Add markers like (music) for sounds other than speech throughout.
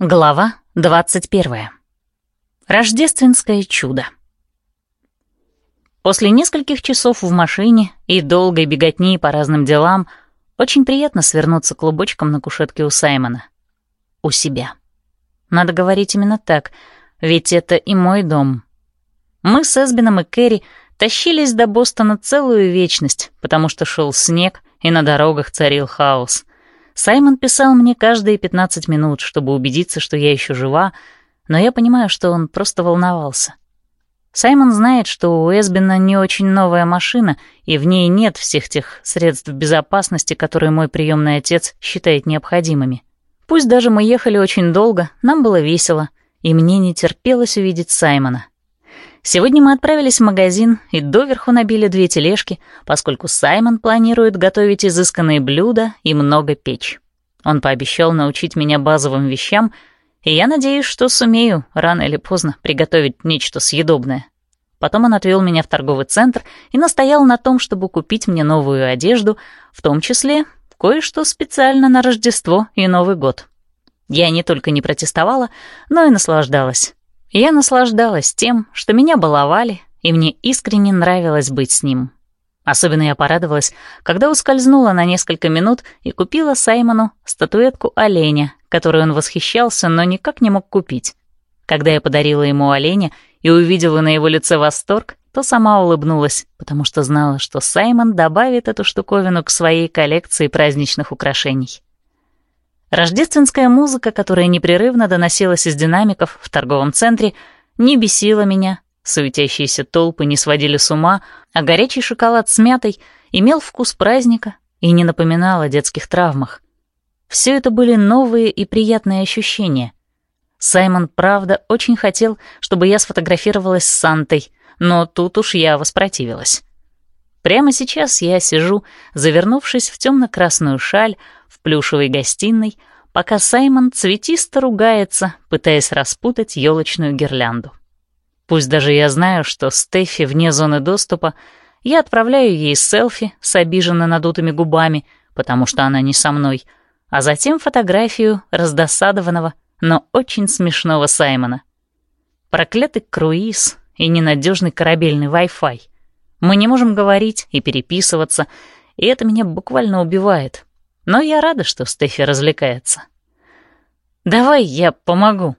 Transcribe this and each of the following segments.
Глава 21. Рождественское чудо. После нескольких часов в машине и долгой беготни по разным делам очень приятно свернуться клубочком на кушетке у Саймона. У себя. Надо говорить именно так, ведь это и мой дом. Мы с Эсбином и Кэрри тащились до Бостона целую вечность, потому что шел снег, и на дорогах царил хаос. Саймон писал мне каждые 15 минут, чтобы убедиться, что я еще жива, но я понимаю, что он просто волновался. Саймон знает, что у Эсбина не очень новая машина, и в ней нет всех тех средств безопасности, которые мой приемный отец считает необходимыми. Пусть даже мы ехали очень долго, нам было весело, и мне не терпелось увидеть Саймона. Сегодня мы отправились в магазин и доверху набили две тележки, поскольку Саймон планирует готовить изысканные блюда и много печь. Он пообещал научить меня базовым вещам, и я надеюсь, что сумею рано или поздно приготовить нечто съедобное. Потом он отвел меня в торговый центр и настоял на том, чтобы купить мне новую одежду, в том числе кое-что специально на Рождество и Новый год. Я не только не протестовала, но и наслаждалась. Я наслаждалась тем, что меня баловали, и мне искренне нравилось быть с ним. Особенно я порадовалась, когда ускользнула на несколько минут и купила Саймону статуэтку оленя, которую он восхищался, но никак не мог купить. Когда я подарила ему оленя и увидела на его лице восторг, то сама улыбнулась, потому что знала, что Саймон добавит эту штуковину к своей коллекции праздничных украшений. Рождественская музыка, которая непрерывно доносилась из динамиков в торговом центре, не бесила меня, суетящиеся толпы не сводили с ума, а горячий шоколад с мятой имел вкус праздника и не напоминал о детских травмах. Все это были новые и приятные ощущения. Саймон, правда, очень хотел, чтобы я сфотографировалась с Сантой, но тут уж я воспротивилась. Прямо сейчас я сижу, завернувшись в темно-красную шаль, в плюшевой гостиной, пока Саймон цветисто ругается, пытаясь распутать елочную гирлянду. Пусть даже я знаю, что Стефи вне зоны доступа, я отправляю ей селфи с обиженно надутыми губами, потому что она не со мной, а затем фотографию раздосадованного, но очень смешного Саймона. Проклятый круиз и ненадежный корабельный Wi-Fi. Мы не можем говорить и переписываться, и это меня буквально убивает. Но я рада, что Стефи развлекается. «Давай я помогу».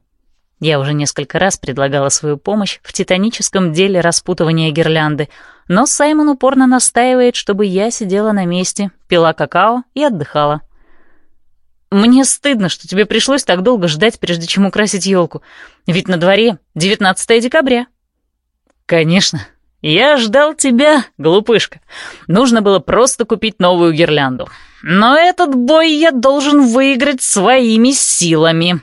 Я уже несколько раз предлагала свою помощь в титаническом деле распутывания гирлянды, но Саймон упорно настаивает, чтобы я сидела на месте, пила какао и отдыхала. «Мне стыдно, что тебе пришлось так долго ждать, прежде чем украсить елку, ведь на дворе 19 декабря». «Конечно, я ждал тебя, глупышка. Нужно было просто купить новую гирлянду. Но этот бой я должен выиграть своими силами.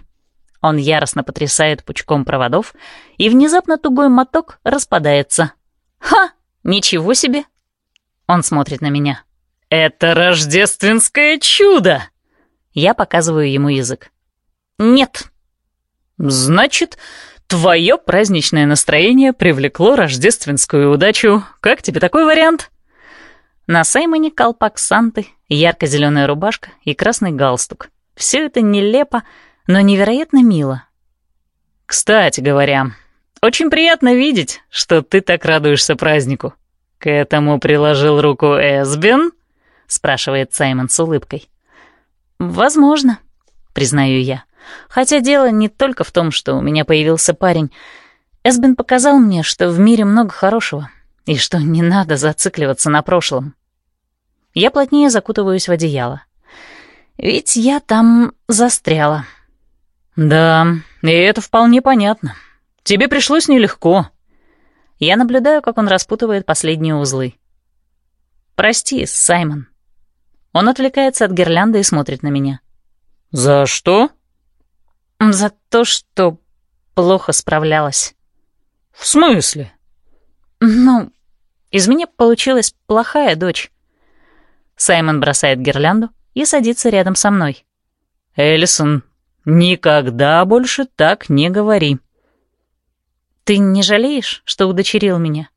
Он яростно потрясает пучком проводов, и внезапно тугой моток распадается. Ха! Ничего себе! Он смотрит на меня. Это рождественское чудо! Я показываю ему язык. Нет. Значит, твое праздничное настроение привлекло рождественскую удачу. Как тебе такой вариант? На Саймоне колпак Санты, ярко-зеленая рубашка и красный галстук. Все это нелепо, но невероятно мило. «Кстати говоря, очень приятно видеть, что ты так радуешься празднику. К этому приложил руку Эсбин?» — спрашивает Саймон с улыбкой. «Возможно», — признаю я. Хотя дело не только в том, что у меня появился парень. Эсбин показал мне, что в мире много хорошего, и что не надо зацикливаться на прошлом. Я плотнее закутываюсь в одеяло. Ведь я там застряла. Да, и это вполне понятно. Тебе пришлось нелегко. Я наблюдаю, как он распутывает последние узлы. Прости, Саймон. Он отвлекается от гирлянды и смотрит на меня. За что? За то, что плохо справлялась. В смысле? Ну, из меня получилась плохая дочь. Саймон бросает гирлянду и садится рядом со мной. «Эллисон, никогда больше так не говори». «Ты не жалеешь, что удочерил меня?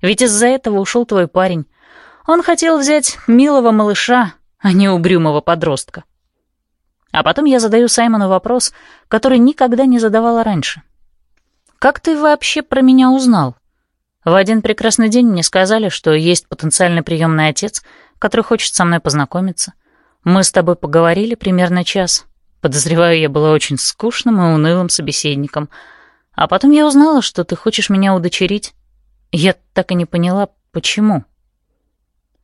Ведь из-за этого ушел твой парень. Он хотел взять милого малыша, а не угрюмого подростка». А потом я задаю Саймону вопрос, который никогда не задавала раньше. «Как ты вообще про меня узнал?» В один прекрасный день мне сказали, что есть потенциальный приемный отец, который хочет со мной познакомиться. Мы с тобой поговорили примерно час. Подозреваю, я была очень скучным и унылым собеседником. А потом я узнала, что ты хочешь меня удочерить. Я так и не поняла, почему.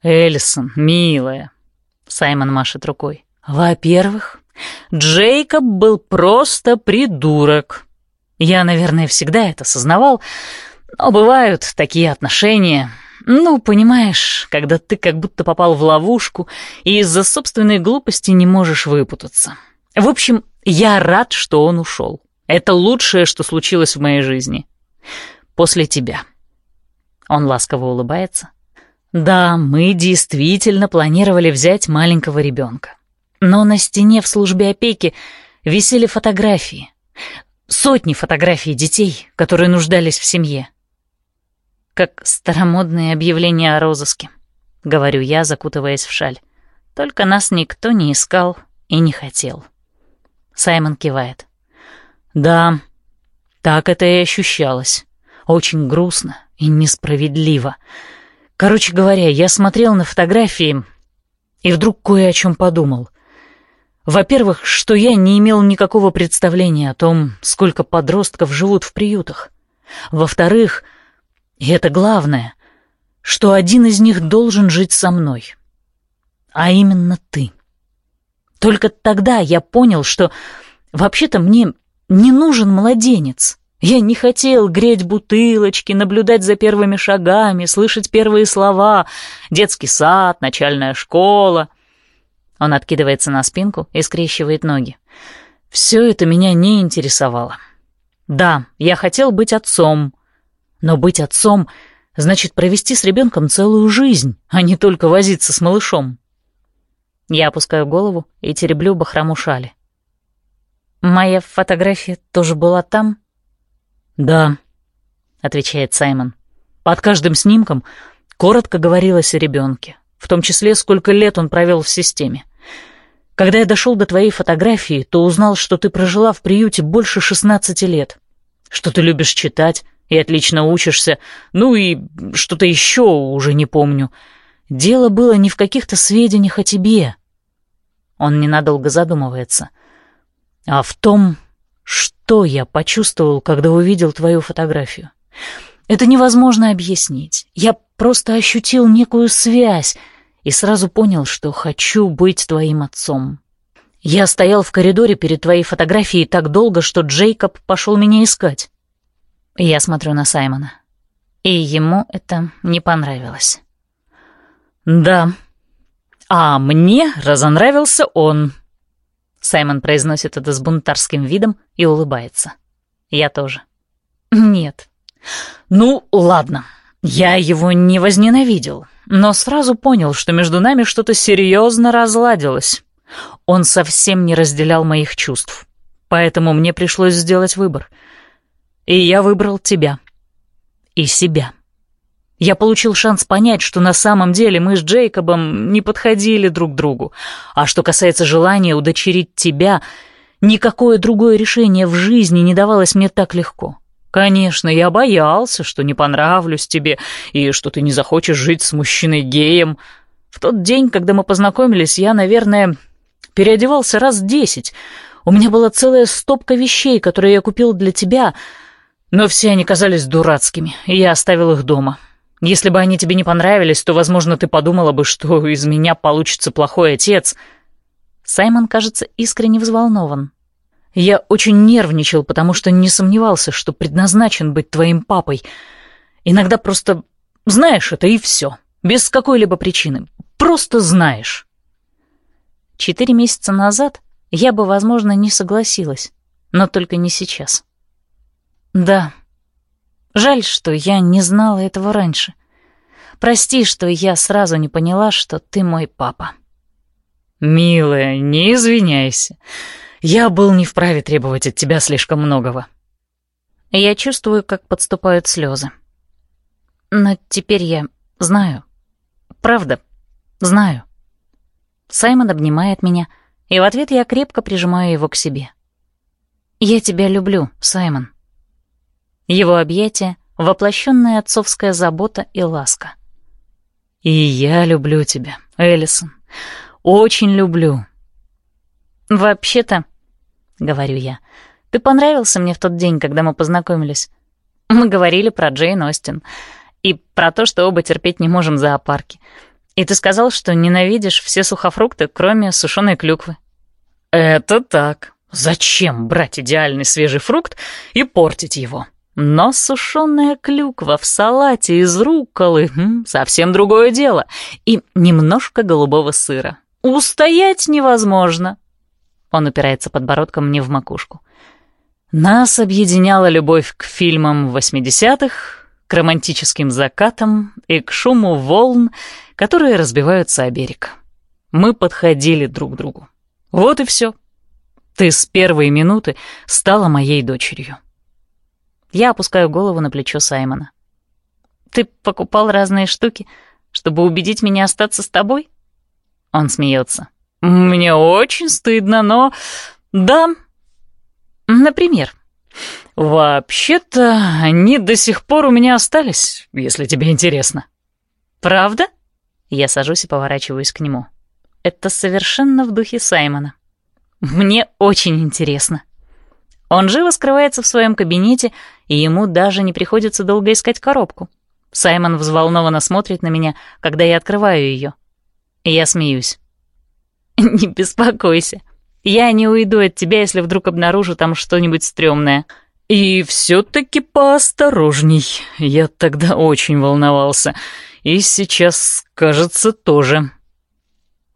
«Элисон, милая», — Саймон машет рукой. «Во-первых, Джейкоб был просто придурок. Я, наверное, всегда это осознавал, но бывают такие отношения. Ну, понимаешь, когда ты как будто попал в ловушку и из-за собственной глупости не можешь выпутаться. В общем, я рад, что он ушел. Это лучшее, что случилось в моей жизни. После тебя. Он ласково улыбается. Да, мы действительно планировали взять маленького ребенка. Но на стене в службе опеки висели фотографии. Сотни фотографий детей, которые нуждались в семье. Как старомодные объявления о розыске, говорю я, закутываясь в шаль. Только нас никто не искал и не хотел. Саймон кивает. Да, так это и ощущалось. Очень грустно и несправедливо. Короче говоря, я смотрел на фотографии и вдруг кое о чем подумал. Во-первых, что я не имел никакого представления о том, сколько подростков живут в приютах. Во-вторых, и это главное, что один из них должен жить со мной. А именно ты. Только тогда я понял, что вообще-то мне не нужен младенец. Я не хотел греть бутылочки, наблюдать за первыми шагами, слышать первые слова, детский сад, начальная школа. Он откидывается на спинку и скрещивает ноги. Все это меня не интересовало. Да, я хотел быть отцом, но быть отцом значит провести с ребенком целую жизнь, а не только возиться с малышом. Я опускаю голову и тереблю бахрому шали. «Моя фотография тоже была там?» «Да», — отвечает Саймон. «Под каждым снимком коротко говорилось о ребенке, в том числе, сколько лет он провел в системе. Когда я дошел до твоей фотографии, то узнал, что ты прожила в приюте больше 16 лет, что ты любишь читать и отлично учишься, ну и что-то еще уже не помню. Дело было не в каких-то сведениях о тебе». Он ненадолго задумывается. «А в том, что я почувствовал, когда увидел твою фотографию. Это невозможно объяснить. Я просто ощутил некую связь и сразу понял, что хочу быть твоим отцом. Я стоял в коридоре перед твоей фотографией так долго, что Джейкоб пошел меня искать. Я смотрю на Саймона. И ему это не понравилось. «Да. А мне разонравился он», Саймон произносит это с бунтарским видом и улыбается. Я тоже. Нет. Ну, ладно. Я его не возненавидел, но сразу понял, что между нами что-то серьезно разладилось. Он совсем не разделял моих чувств, поэтому мне пришлось сделать выбор. И я выбрал тебя. И себя. Я получил шанс понять, что на самом деле мы с Джейкобом не подходили друг другу. А что касается желания удочерить тебя, никакое другое решение в жизни не давалось мне так легко. Конечно, я боялся, что не понравлюсь тебе и что ты не захочешь жить с мужчиной-геем. В тот день, когда мы познакомились, я, наверное, переодевался раз десять. У меня была целая стопка вещей, которые я купил для тебя, но все они казались дурацкими, и я оставил их дома. Если бы они тебе не понравились, то, возможно, ты подумала бы, что из меня получится плохой отец. Саймон, кажется, искренне взволнован. Я очень нервничал, потому что не сомневался, что предназначен быть твоим папой. Иногда просто знаешь это и все, без какой-либо причины. Просто знаешь. Четыре месяца назад я бы, возможно, не согласилась, но только не сейчас. Да, Жаль, что я не знала этого раньше. Прости, что я сразу не поняла, что ты мой папа. Милая, не извиняйся. Я был не вправе требовать от тебя слишком многого. Я чувствую, как подступают слезы. Но теперь я знаю. Правда, знаю. Саймон обнимает меня и в ответ я крепко прижимаю его к себе. «Я тебя люблю, Саймон». Его объятие — воплощенная отцовская забота и ласка. «И я люблю тебя, Эллисон. Очень люблю». «Вообще-то», — говорю я, — «ты понравился мне в тот день, когда мы познакомились. Мы говорили про Джейн Остин и про то, что оба терпеть не можем в зоопарке. И ты сказал, что ненавидишь все сухофрукты, кроме сушеной клюквы». «Это так. Зачем брать идеальный свежий фрукт и портить его?» Но сушеная клюква в салате из рукколы — совсем другое дело. И немножко голубого сыра. Устоять невозможно. Он упирается подбородком мне в макушку. Нас объединяла любовь к фильмам 80-х, к романтическим закатам и к шуму волн, которые разбиваются о берег. Мы подходили друг к другу. Вот и все. Ты с первой минуты стала моей дочерью. Я опускаю голову на плечо Саймона. «Ты покупал разные штуки, чтобы убедить меня остаться с тобой?» Он смеется. «Мне очень стыдно, но... да. Например, вообще-то они до сих пор у меня остались, если тебе интересно». «Правда?» Я сажусь и поворачиваюсь к нему. Это совершенно в духе Саймона. «Мне очень интересно». Он живо скрывается в своем кабинете, и ему даже не приходится долго искать коробку. Саймон взволнованно смотрит на меня, когда я открываю ее. Я смеюсь. (laughs) «Не беспокойся. Я не уйду от тебя, если вдруг обнаружу там что-нибудь стрёмное». «И все-таки поосторожней. Я тогда очень волновался. И сейчас, кажется, тоже».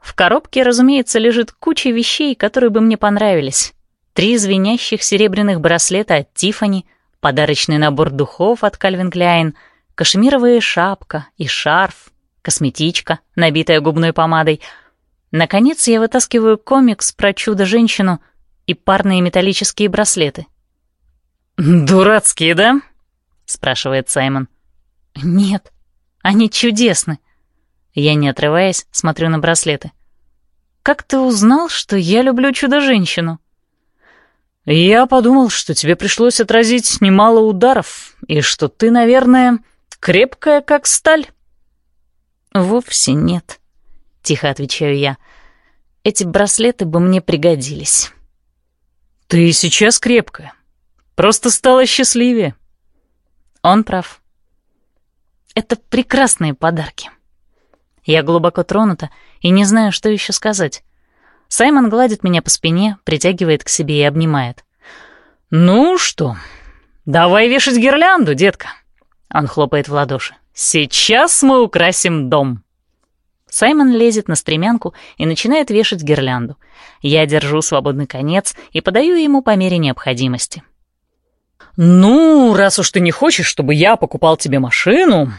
В коробке, разумеется, лежит куча вещей, которые бы мне понравились. Три звенящих серебряных браслета от Тифани, подарочный набор духов от Calvin Klein, кашемировая шапка и шарф, косметичка, набитая губной помадой. Наконец я вытаскиваю комикс про чудо-женщину и парные металлические браслеты. «Дурацкие, да?» — спрашивает Саймон. «Нет, они чудесны». Я, не отрываясь, смотрю на браслеты. «Как ты узнал, что я люблю чудо-женщину?» «Я подумал, что тебе пришлось отразить немало ударов, и что ты, наверное, крепкая, как сталь». «Вовсе нет», — тихо отвечаю я. «Эти браслеты бы мне пригодились». «Ты сейчас крепкая. Просто стала счастливее». Он прав. Это прекрасные подарки. Я глубоко тронута и не знаю, что еще сказать. Саймон гладит меня по спине, притягивает к себе и обнимает. «Ну что, давай вешать гирлянду, детка!» Он хлопает в ладоши. «Сейчас мы украсим дом!» Саймон лезет на стремянку и начинает вешать гирлянду. Я держу свободный конец и подаю ему по мере необходимости. «Ну, раз уж ты не хочешь, чтобы я покупал тебе машину...»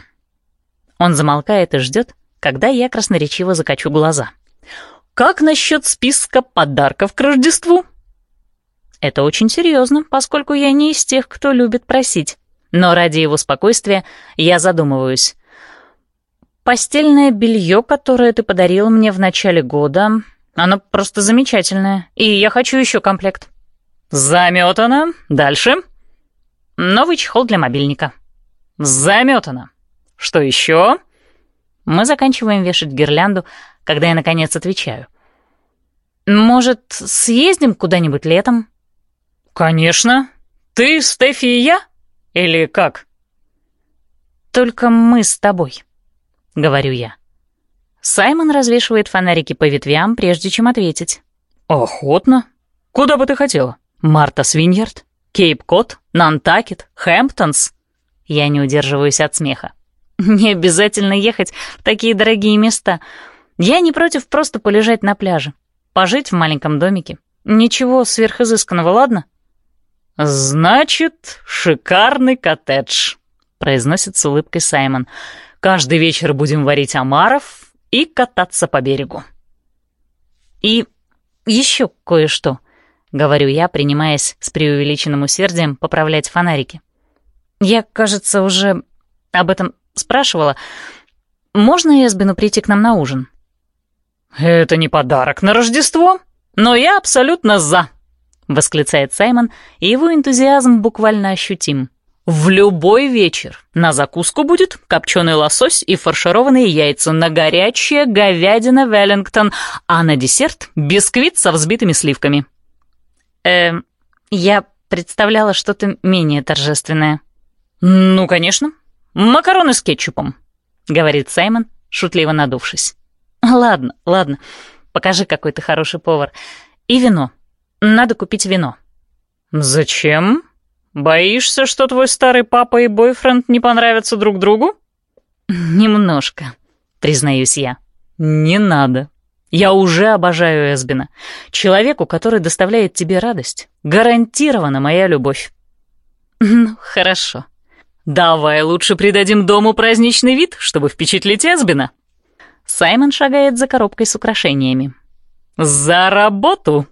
Он замолкает и ждет, когда я красноречиво закачу глаза. Как насчет списка подарков к Рождеству? Это очень серьезно, поскольку я не из тех, кто любит просить. Но ради его спокойствия я задумываюсь. Постельное белье, которое ты подарил мне в начале года, оно просто замечательное, и я хочу еще комплект. Заметано. Дальше. Новый чехол для мобильника. Заметано. Что еще? Мы заканчиваем вешать гирлянду, когда я, наконец, отвечаю. «Может, съездим куда-нибудь летом?» «Конечно. Ты, Стефи и я? Или как?» «Только мы с тобой», — говорю я. Саймон развешивает фонарики по ветвям, прежде чем ответить. «Охотно. Куда бы ты хотела? Марта Свиньярд? Кейп-Кот? Нантакет? Хэмптонс?» Я не удерживаюсь от смеха. «Не обязательно ехать в такие дорогие места. Я не против просто полежать на пляже, пожить в маленьком домике. Ничего сверхизысканного, ладно? «Значит, шикарный коттедж», — произносит с улыбкой Саймон. «Каждый вечер будем варить омаров и кататься по берегу». «И еще кое-что», — говорю я, принимаясь с преувеличенным усердием поправлять фонарики. «Я, кажется, уже об этом спрашивала. Можно Эсбину прийти к нам на ужин?» «Это не подарок на Рождество?» но я абсолютно за!» — восклицает Саймон, и его энтузиазм буквально ощутим. «В любой вечер на закуску будет копченый лосось и фаршированные яйца, на горячее говядина Веллингтон, а на десерт — бисквит со взбитыми сливками». «Эм, я представляла что-то менее торжественное». «Ну, конечно. Макароны с кетчупом», — говорит Саймон, шутливо надувшись. «Ладно, ладно. Покажи, какой ты хороший повар. И вино. Надо купить вино». «Зачем? Боишься, что твой старый папа и бойфренд не понравятся друг другу?» «Немножко», — признаюсь я. «Не надо. Я уже обожаю Эсбина. Человеку, который доставляет тебе радость, гарантирована моя любовь». «Ну, хорошо». «Давай лучше придадим дому праздничный вид, чтобы впечатлить Эсбина». Саймон шагает за коробкой с украшениями. «За работу!»